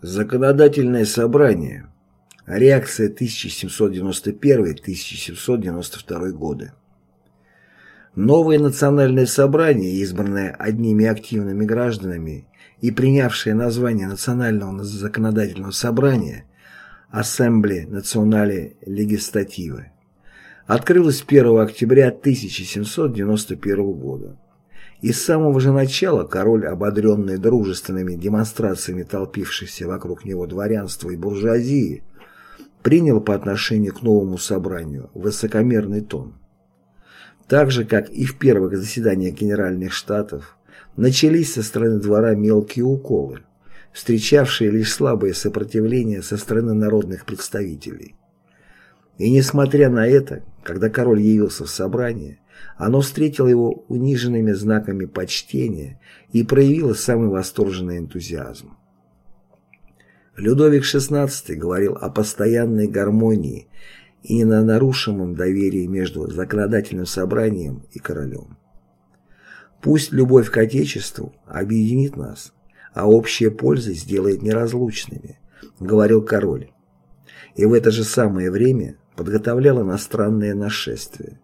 Законодательное собрание. Реакция 1791-1792 годы. Новое национальное собрание, избранное одними активными гражданами и принявшее название Национального законодательного собрания Ассембле Национале Легистативы, открылось 1 октября 1791 года. И с самого же начала король, ободренный дружественными демонстрациями толпившихся вокруг него дворянства и буржуазии, принял по отношению к новому собранию высокомерный тон. Так же, как и в первых заседаниях Генеральных Штатов, начались со стороны двора мелкие уколы, встречавшие лишь слабое сопротивление со стороны народных представителей. И несмотря на это, когда король явился в собрание, оно встретило его униженными знаками почтения и проявило самый восторженный энтузиазм. Людовик XVI говорил о постоянной гармонии и ненарушимом доверии между законодательным собранием и королем. Пусть любовь к Отечеству объединит нас, а общая польза сделает неразлучными, говорил король. И в это же самое время подготовлял иностранное нашествие,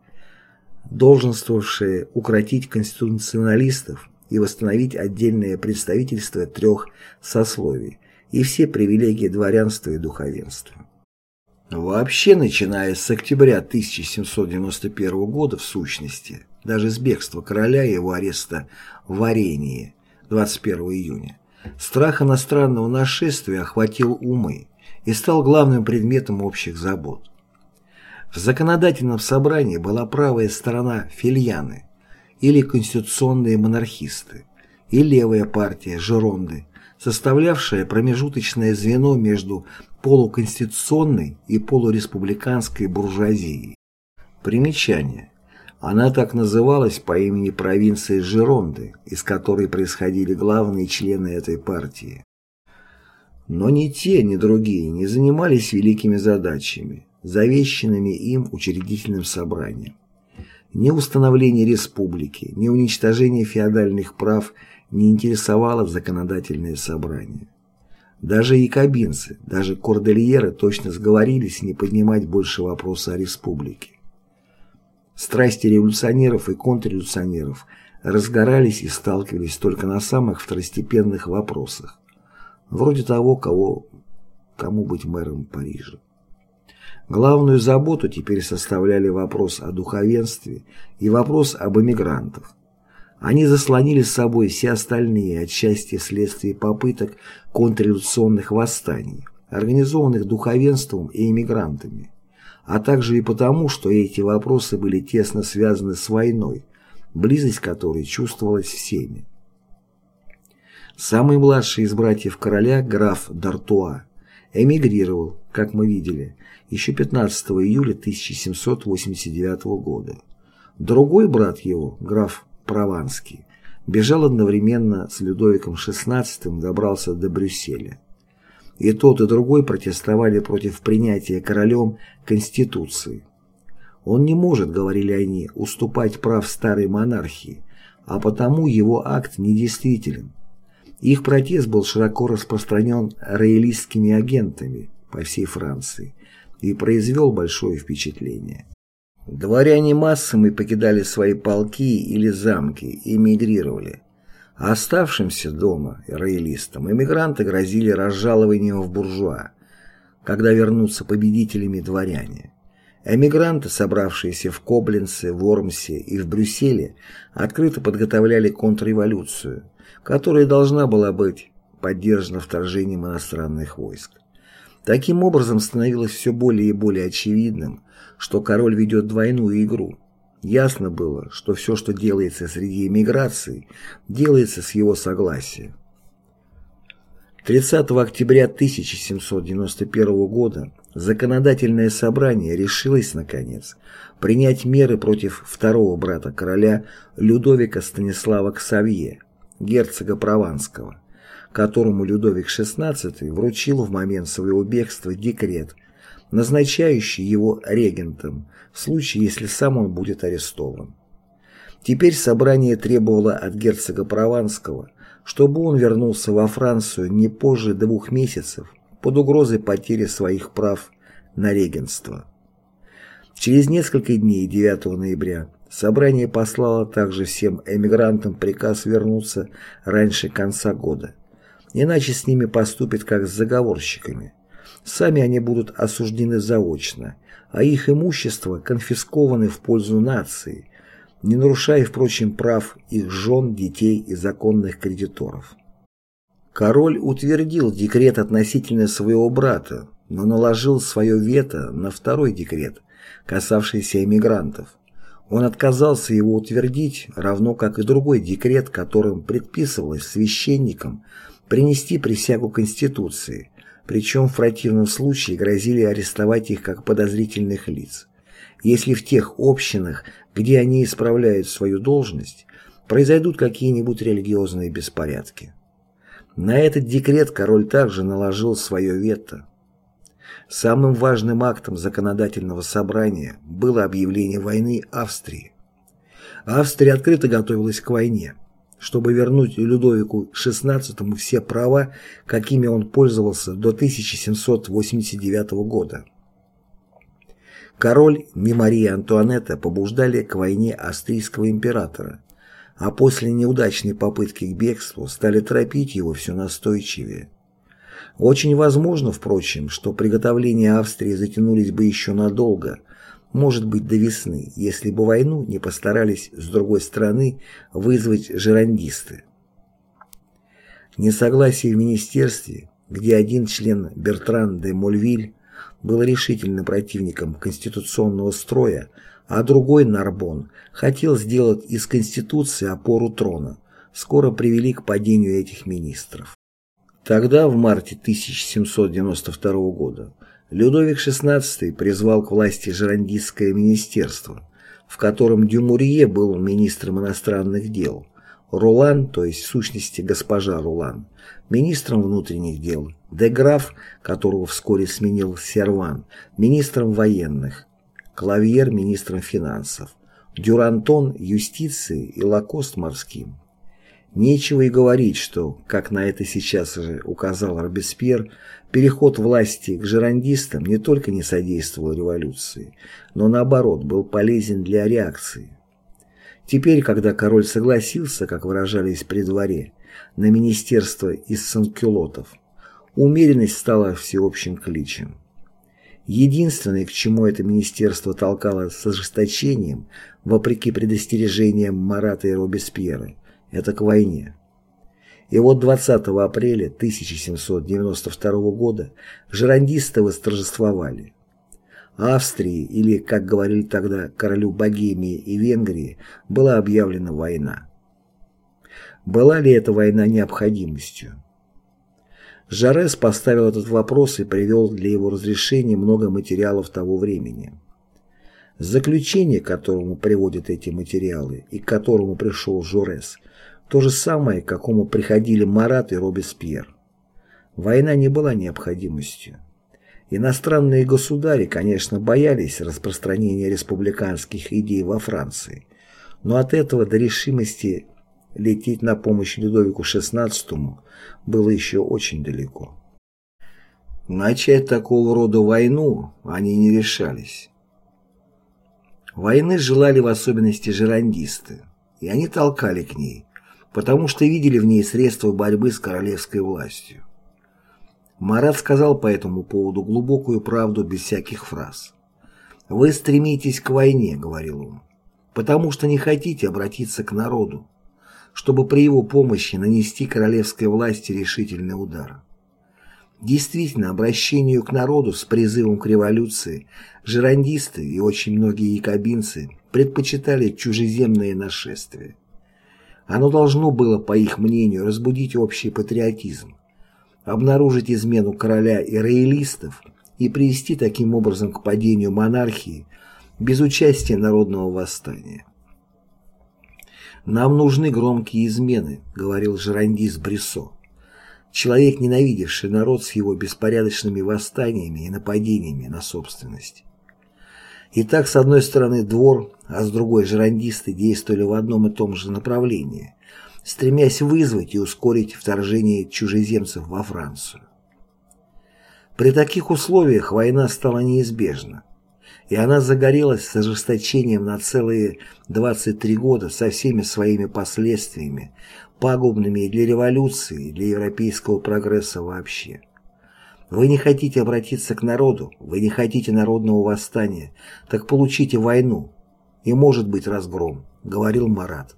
долженствовавшее укротить конституционалистов и восстановить отдельное представительство трех сословий и все привилегии дворянства и духовенства. Вообще, начиная с октября 1791 года, в сущности, даже с бегства короля и его ареста в Варении 21 июня, страх иностранного нашествия охватил умы и стал главным предметом общих забот. В законодательном собрании была правая сторона Фильяны или конституционные монархисты и левая партия Жеронды, составлявшая промежуточное звено между полуконституционной и полуреспубликанской буржуазией. Примечание. Она так называлась по имени провинции Жеронды, из которой происходили главные члены этой партии. Но ни те, ни другие не занимались великими задачами, завещанными им учредительным собранием. Ни установление республики, ни уничтожение феодальных прав не интересовало законодательное собрание. Даже якобинцы, даже кордельеры точно сговорились не поднимать больше вопроса о республике. Страсти революционеров и контрреволюционеров разгорались и сталкивались только на самых второстепенных вопросах, вроде того, кого, кому быть мэром Парижа. Главную заботу теперь составляли вопрос о духовенстве и вопрос об эмигрантах. Они заслонили с собой все остальные, отчасти вследствие попыток контрреволюционных восстаний, организованных духовенством и эмигрантами, а также и потому, что эти вопросы были тесно связаны с войной, близость которой чувствовалась всеми. Самый младший из братьев короля, граф Д'Артуа, эмигрировал, как мы видели, еще 15 июля 1789 года. Другой брат его, граф Прованский, бежал одновременно с Людовиком XVI добрался до Брюсселя. И тот, и другой протестовали против принятия королем Конституции. Он не может, говорили они, уступать прав старой монархии, а потому его акт недействителен. Их протест был широко распространен роялистскими агентами по всей Франции и произвел большое впечатление. Дворяне массами покидали свои полки или замки и эмигрировали. А оставшимся дома роялистам эмигранты грозили разжалованием в буржуа, когда вернутся победителями дворяне. Эмигранты, собравшиеся в Кобленце, Вормсе и в Брюсселе, открыто подготовляли контрреволюцию, которая должна была быть поддержана вторжением иностранных войск. Таким образом становилось все более и более очевидным, что король ведет двойную игру. Ясно было, что все, что делается среди эмиграции, делается с его согласия. 30 октября 1791 года законодательное собрание решилось, наконец, принять меры против второго брата короля Людовика Станислава Ксавье, герцога Прованского, которому Людовик XVI вручил в момент своего бегства декрет, назначающий его регентом в случае, если сам он будет арестован. Теперь собрание требовало от герцога Прованского чтобы он вернулся во Францию не позже двух месяцев под угрозой потери своих прав на регенство. Через несколько дней 9 ноября собрание послало также всем эмигрантам приказ вернуться раньше конца года, иначе с ними поступят как с заговорщиками. Сами они будут осуждены заочно, а их имущество конфискованы в пользу нации, не нарушая, впрочем, прав их жен, детей и законных кредиторов. Король утвердил декрет относительно своего брата, но наложил свое вето на второй декрет, касавшийся эмигрантов. Он отказался его утвердить, равно как и другой декрет, которым предписывалось священникам принести присягу Конституции, причем в противном случае грозили арестовать их как подозрительных лиц. Если в тех общинах, где они исправляют свою должность, произойдут какие-нибудь религиозные беспорядки. На этот декрет король также наложил свое вето. Самым важным актом законодательного собрания было объявление войны Австрии. Австрия открыто готовилась к войне чтобы вернуть Людовику XVI все права, какими он пользовался до 1789 года. Король и Мария Антуанетта побуждали к войне австрийского императора, а после неудачной попытки к бегству стали торопить его все настойчивее. Очень возможно, впрочем, что приготовления Австрии затянулись бы еще надолго – может быть до весны, если бы войну не постарались с другой стороны вызвать жерандисты. Несогласие в министерстве, где один член Бертран де Мольвиль был решительным противником конституционного строя, а другой Нарбон хотел сделать из Конституции опору трона, скоро привели к падению этих министров. Тогда, в марте 1792 года, Людовик XVI призвал к власти Жерандистское министерство, в котором Дюмурье был министром иностранных дел, Рулан, то есть в сущности госпожа Рулан, министром внутренних дел, Деграф, которого вскоре сменил Серван, министром военных, Клавьер министром финансов, Дюрантон юстиции и Лакост морским. Нечего и говорить, что, как на это сейчас же указал Робеспьер, переход власти к жерандистам не только не содействовал революции, но наоборот был полезен для реакции. Теперь, когда король согласился, как выражались при дворе, на министерство из санкюлотов, умеренность стала всеобщим кличем. Единственное, к чему это министерство толкало с ожесточением, вопреки предостережениям Марата и Робеспьера, это к войне. И вот 20 апреля 1792 года жерандисты восторжествовали. Австрии, или, как говорили тогда, королю Богемии и Венгрии, была объявлена война. Была ли эта война необходимостью? Жарес поставил этот вопрос и привел для его разрешения много материалов того времени. Заключение, к которому приводят эти материалы и к которому пришел Жорес, то же самое, к какому приходили Марат и Робеспьер. Война не была необходимостью. Иностранные государи, конечно, боялись распространения республиканских идей во Франции, но от этого до решимости лететь на помощь Людовику XVI было еще очень далеко. Начать такого рода войну они не решались. Войны желали в особенности жерандисты, и они толкали к ней, потому что видели в ней средства борьбы с королевской властью. Марат сказал по этому поводу глубокую правду без всяких фраз. «Вы стремитесь к войне», — говорил он, «потому что не хотите обратиться к народу, чтобы при его помощи нанести королевской власти решительный удар». Действительно, обращению к народу с призывом к революции жерандисты и очень многие якобинцы предпочитали чужеземные нашествия. Оно должно было, по их мнению, разбудить общий патриотизм, обнаружить измену короля и роялистов и привести таким образом к падению монархии без участия народного восстания. «Нам нужны громкие измены», — говорил жерандист Брессо. Человек, ненавидевший народ с его беспорядочными восстаниями и нападениями на собственность. Итак, с одной стороны двор, а с другой жерандисты действовали в одном и том же направлении, стремясь вызвать и ускорить вторжение чужеземцев во Францию. При таких условиях война стала неизбежна, и она загорелась с ожесточением на целые 23 года со всеми своими последствиями, пагубными и для революции, и для европейского прогресса вообще. Вы не хотите обратиться к народу, вы не хотите народного восстания, так получите войну, и может быть разгром, говорил Марат.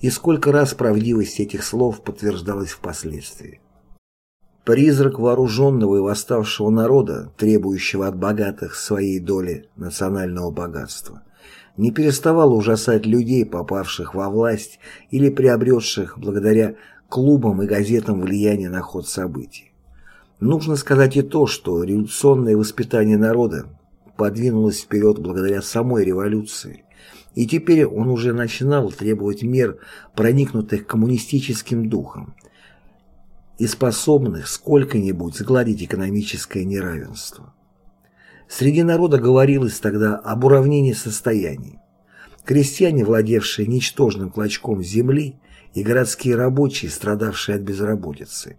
И сколько раз правдивость этих слов подтверждалась впоследствии. Призрак вооруженного и восставшего народа, требующего от богатых своей доли национального богатства, не переставал ужасать людей, попавших во власть или приобретших благодаря клубам и газетам влияние на ход событий. Нужно сказать и то, что революционное воспитание народа подвинулось вперед благодаря самой революции, и теперь он уже начинал требовать мер, проникнутых коммунистическим духом, и способных сколько-нибудь сгладить экономическое неравенство. Среди народа говорилось тогда об уравнении состояний. Крестьяне, владевшие ничтожным клочком земли, и городские рабочие, страдавшие от безработицы,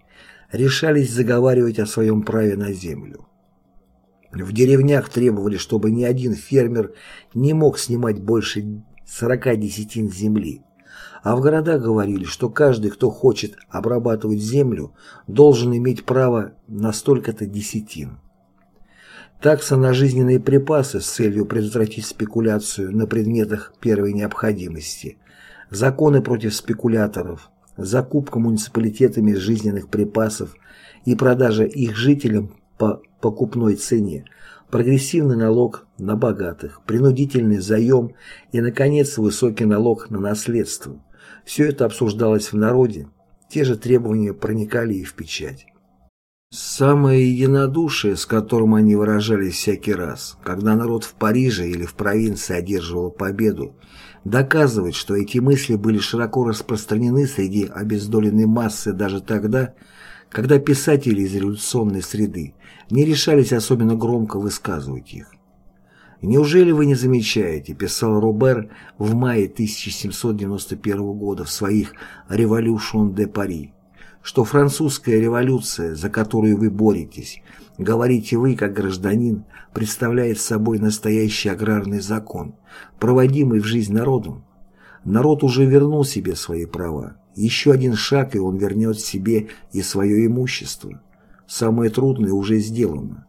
решались заговаривать о своем праве на землю. В деревнях требовали, чтобы ни один фермер не мог снимать больше 40 десятин земли, а в городах говорили, что каждый, кто хочет обрабатывать землю, должен иметь право на столько-то десятин. Такса на жизненные припасы с целью предотвратить спекуляцию на предметах первой необходимости, законы против спекуляторов, закупка муниципалитетами жизненных припасов и продажа их жителям по покупной цене, прогрессивный налог на богатых, принудительный заем и, наконец, высокий налог на наследство. Все это обсуждалось в народе, те же требования проникали и в печать. Самое единодушие, с которым они выражались всякий раз, когда народ в Париже или в провинции одерживал победу, доказывает, что эти мысли были широко распространены среди обездоленной массы даже тогда, когда писатели из революционной среды не решались особенно громко высказывать их. «Неужели вы не замечаете, — писал Робер в мае 1791 года в своих «Революшн де Пари», что французская революция, за которую вы боретесь, говорите вы, как гражданин, представляет собой настоящий аграрный закон, проводимый в жизнь народом. Народ уже вернул себе свои права. Еще один шаг, и он вернет себе и свое имущество. Самое трудное уже сделано.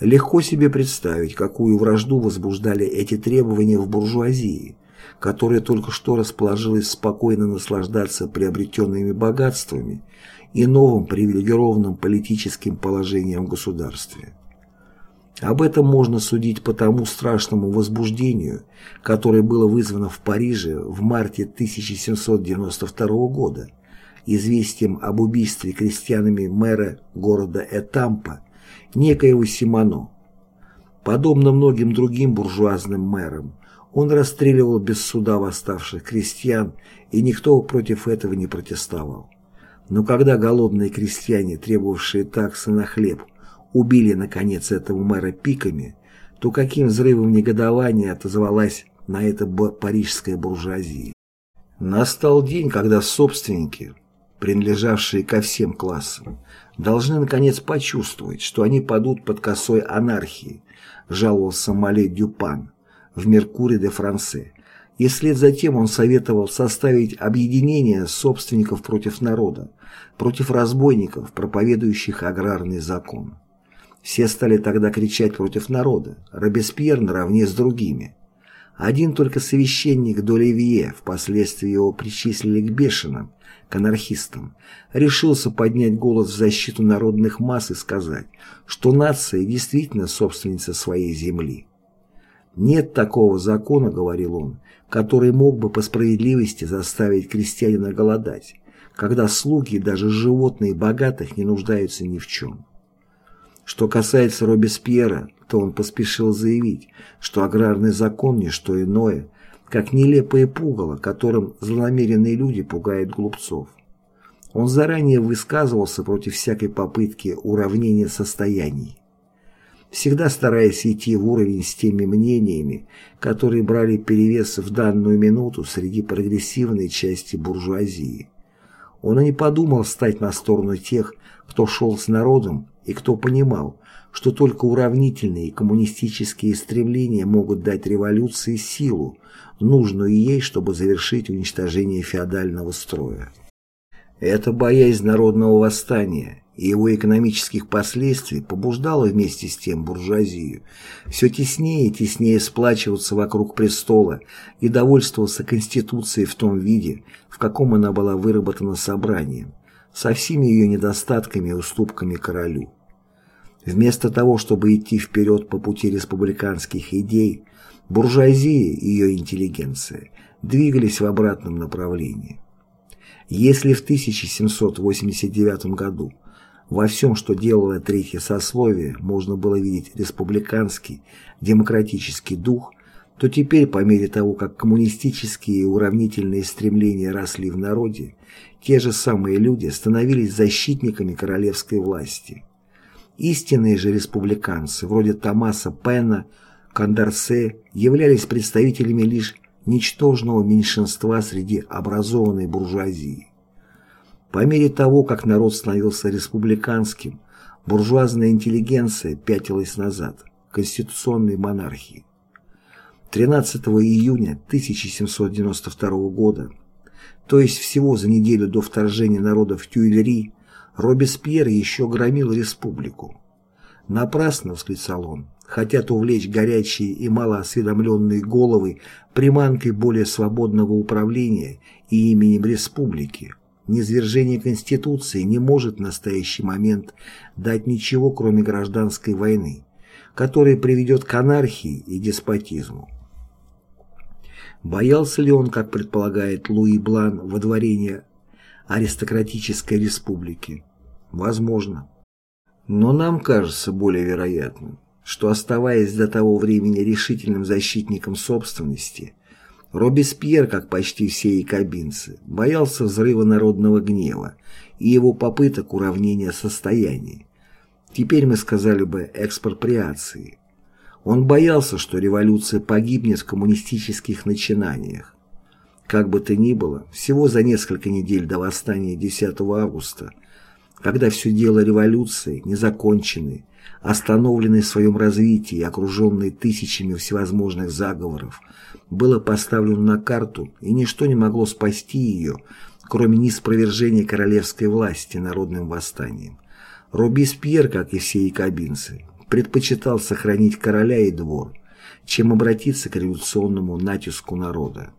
Легко себе представить, какую вражду возбуждали эти требования в буржуазии, которая только что расположилась спокойно наслаждаться приобретенными богатствами и новым привилегированным политическим положением в государстве. Об этом можно судить по тому страшному возбуждению, которое было вызвано в Париже в марте 1792 года известием об убийстве крестьянами мэра города Этампа, некоего Симоно. Подобно многим другим буржуазным мэрам, он расстреливал без суда восставших крестьян, и никто против этого не протестовал. Но когда голодные крестьяне, требовавшие таксы на хлеб, убили, наконец, этого мэра пиками, то каким взрывом негодования отозвалась на это парижская буржуазия. Настал день, когда собственники, принадлежавшие ко всем классам, должны наконец почувствовать, что они падут под косой анархии, жаловался Мале Дюпан в «Меркуре де Франце», и вслед за тем он советовал составить объединение собственников против народа, против разбойников, проповедующих аграрный закон. Все стали тогда кричать против народа, Робеспьер наравне с другими. Один только священник Доливье, впоследствии его причислили к бешеным, к анархистам, решился поднять голос в защиту народных масс и сказать, что нация действительно собственница своей земли. «Нет такого закона, — говорил он, — который мог бы по справедливости заставить крестьянина голодать, когда слуги, даже животные богатых, не нуждаются ни в чем». Что касается Робеспьера, то он поспешил заявить, что аграрный закон – не что иное, как нелепое пугало, которым злонамеренные люди пугают глупцов. Он заранее высказывался против всякой попытки уравнения состояний. Всегда стараясь идти в уровень с теми мнениями, которые брали перевес в данную минуту среди прогрессивной части буржуазии. Он и не подумал встать на сторону тех, кто шел с народом и кто понимал, что только уравнительные коммунистические стремления могут дать революции силу, нужную ей, чтобы завершить уничтожение феодального строя. Эта боязнь народного восстания и его экономических последствий побуждала вместе с тем буржуазию все теснее и теснее сплачиваться вокруг престола и довольствоваться Конституцией в том виде, в каком она была выработана собранием, со всеми ее недостатками и уступками королю. Вместо того, чтобы идти вперед по пути республиканских идей, буржуазия и ее интеллигенция двигались в обратном направлении. Если в 1789 году во всем, что делало третье сословие, можно было видеть республиканский, демократический дух, то теперь, по мере того, как коммунистические и уравнительные стремления росли в народе, те же самые люди становились защитниками королевской власти. Истинные же республиканцы, вроде Томаса Пена, Кондорсе, являлись представителями лишь ничтожного меньшинства среди образованной буржуазии. По мере того, как народ становился республиканским, буржуазная интеллигенция пятилась назад, конституционной монархии. 13 июня 1792 года, то есть всего за неделю до вторжения народа в Тюильри, Робеспьер еще громил республику. «Напрасно», — восклицал он, — «хотят увлечь горячие и малоосведомленные головы приманкой более свободного управления и именем республики. Низвержение Конституции не может в настоящий момент дать ничего, кроме гражданской войны, которая приведет к анархии и деспотизму. Боялся ли он, как предполагает Луи Блан, водворения аристократической республики? Возможно. Но нам кажется более вероятным, что, оставаясь до того времени решительным защитником собственности, Робеспьер, как почти все якобинцы, боялся взрыва народного гнева и его попыток уравнения состояний. Теперь мы сказали бы экспроприации. Он боялся, что революция погибнет в коммунистических начинаниях. Как бы то ни было, всего за несколько недель до восстания 10 августа, когда все дело революции, незаконченный, остановленный в своем развитии и окруженный тысячами всевозможных заговоров, было поставлено на карту, и ничто не могло спасти ее, кроме неспровержения королевской власти народным восстанием. Робеспьер, как и все якобинцы, предпочитал сохранить короля и двор, чем обратиться к революционному натиску народа.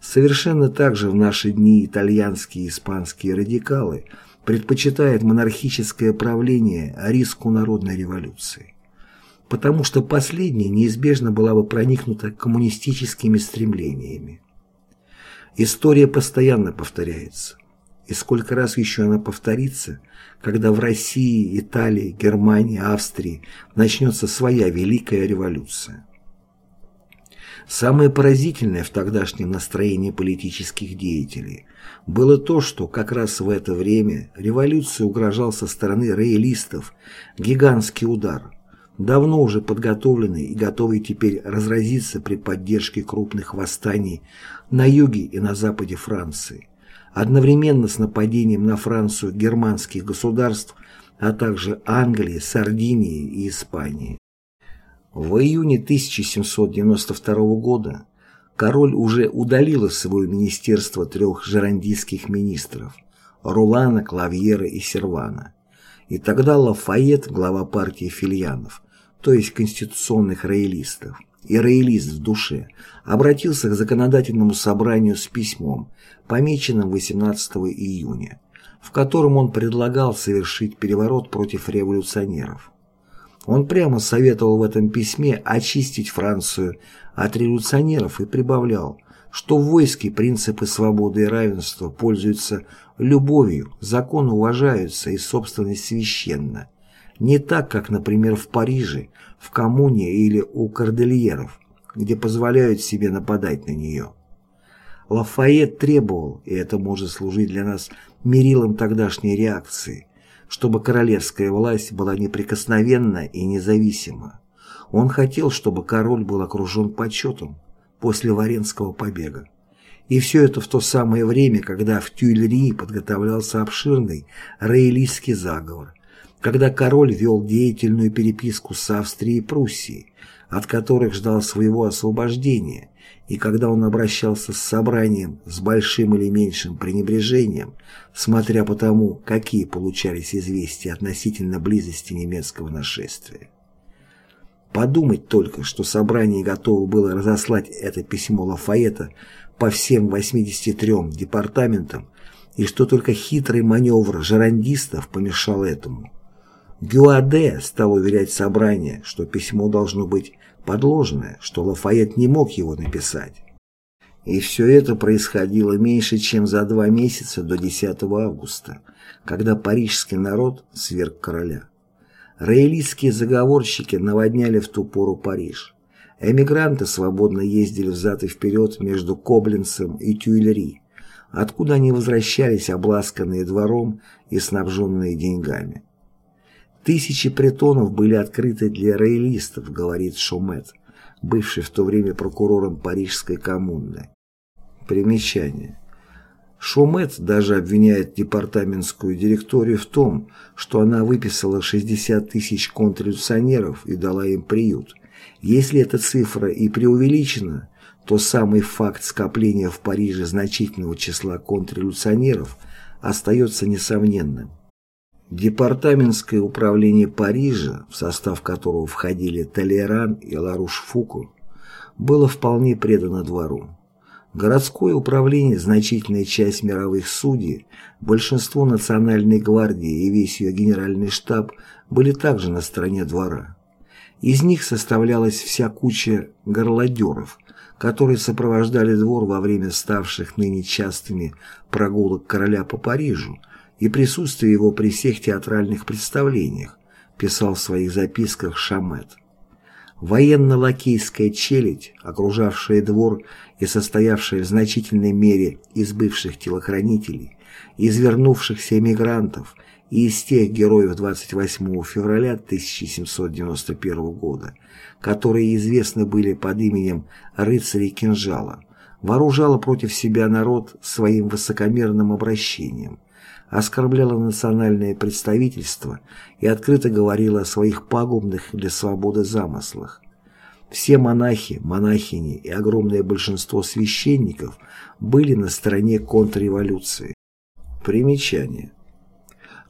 Совершенно так же в наши дни итальянские и испанские радикалы предпочитают монархическое правление риску народной революции, потому что последняя неизбежно была бы проникнута коммунистическими стремлениями. История постоянно повторяется. И сколько раз еще она повторится, когда в России, Италии, Германии, Австрии начнется своя великая революция. Самое поразительное в тогдашнем настроении политических деятелей было то, что как раз в это время революции угрожал со стороны роялистов гигантский удар, давно уже подготовленный и готовый теперь разразиться при поддержке крупных восстаний на юге и на западе Франции одновременно с нападением на Францию германских государств, а также Англии, Сардинии и Испании. В июне 1792 года король уже удалил из своего министерства трех жерандийских министров – Рулана, Клавьера и Сервана. И тогда Лафайет, глава партии фильянов, то есть конституционных роялистов, и роялист в душе, обратился к законодательному собранию с письмом, помеченным 18 июня, в котором он предлагал совершить переворот против революционеров. Он прямо советовал в этом письме очистить Францию от революционеров и прибавлял, что в войске принципы свободы и равенства пользуются любовью, законы уважаются и собственность священна. Не так, как, например, в Париже, в Коммуне или у Кордельеров, где позволяют себе нападать на нее. Лафайет требовал, и это может служить для нас мерилом тогдашней реакции, чтобы королевская власть была неприкосновенна и независима. Он хотел, чтобы король был окружен почетом после Варенского побега. И все это в то самое время, когда в Тюильри подготовлялся обширный роялистский заговор, когда король вел деятельную переписку с Австрией и Пруссией, от которых ждал своего освобождения, и когда он обращался с собранием с большим или меньшим пренебрежением, смотря по тому, какие получались известия относительно близости немецкого нашествия. Подумать только, что собрание готово было разослать это письмо Лафаэта по всем 83 департаментам, и что только хитрый маневр жерандистов помешал этому. Гюаде стал уверять собрание, что письмо должно быть подложное, что Лафайет не мог его написать. И все это происходило меньше, чем за два месяца до 10 августа, когда парижский народ сверг короля. Роялистские заговорщики наводняли в ту пору Париж. Эмигранты свободно ездили взад и вперед между Коблинцем и Тюильри, откуда они возвращались обласканные двором и снабженные деньгами. Тысячи притонов были открыты для роялистов, говорит Шумет, бывший в то время прокурором Парижской коммуны. Примечание. Шумет даже обвиняет департаментскую директорию в том, что она выписала 60 тысяч контрреволюционеров и дала им приют. Если эта цифра и преувеличена, то самый факт скопления в Париже значительного числа контрреволюционеров остается несомненным. Департаментское управление Парижа, в состав которого входили Толеран и Ларуш-Фуку, было вполне предано двору. Городское управление, значительная часть мировых судей, большинство национальной гвардии и весь ее генеральный штаб были также на стороне двора. Из них составлялась вся куча горлодеров, которые сопровождали двор во время ставших ныне частыми прогулок короля по Парижу, и присутствие его при всех театральных представлениях, писал в своих записках Шамет. Военно-лакейская челядь, окружавшая двор и состоявшая в значительной мере из бывших телохранителей, из вернувшихся эмигрантов и из тех героев 28 февраля 1791 года, которые известны были под именем рыцарей кинжала, вооружала против себя народ своим высокомерным обращением, оскорбляла национальное представительство и открыто говорила о своих пагубных для свободы замыслах. Все монахи, монахини и огромное большинство священников были на стороне контрреволюции. Примечание.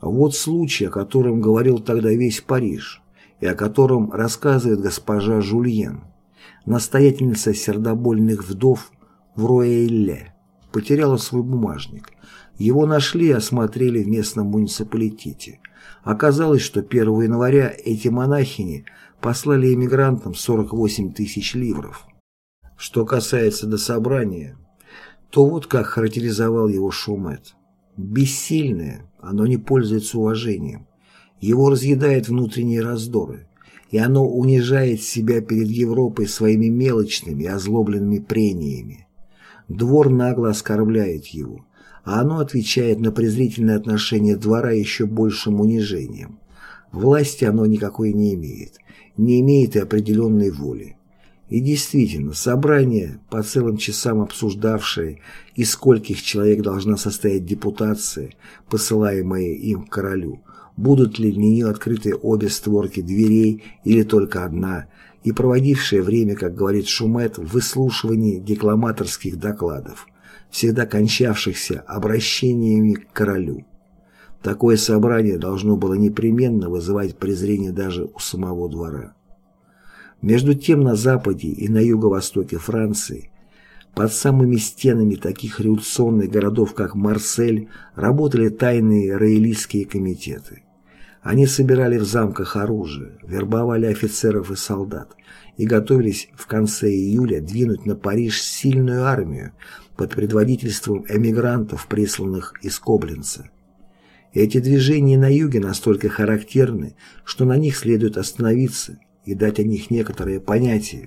Вот случай, о котором говорил тогда весь Париж, и о котором рассказывает госпожа Жульен, настоятельница сердобольных вдов в Руэйле, потеряла свой бумажник, его нашли и осмотрели в местном муниципалитете. Оказалось, что 1 января эти монахини послали эмигрантам 48 тысяч ливров. Что касается до собрания, то вот как характеризовал его Шумет. Бессильное, оно не пользуется уважением. Его разъедает внутренние раздоры, и оно унижает себя перед Европой своими мелочными, озлобленными прениями. Двор нагло оскорбляет его, а оно отвечает на презрительное отношение двора еще большим унижением. Власти оно никакой не имеет, не имеет и определенной воли. И действительно, собрание, по целым часам обсуждавшее, из скольких человек должна состоять депутация, посылаемая им к королю, будут ли для нее открыты обе створки дверей или только одна, и проводившее время, как говорит Шумет, в выслушивании декламаторских докладов, всегда кончавшихся обращениями к королю. Такое собрание должно было непременно вызывать презрение даже у самого двора. Между тем на западе и на юго-востоке Франции под самыми стенами таких революционных городов, как Марсель, работали тайные роялистские комитеты. Они собирали в замках оружие, вербовали офицеров и солдат и готовились в конце июля двинуть на Париж сильную армию, под предводительством эмигрантов, присланных из Коблинца. Эти движения на юге настолько характерны, что на них следует остановиться и дать о них некоторое понятие.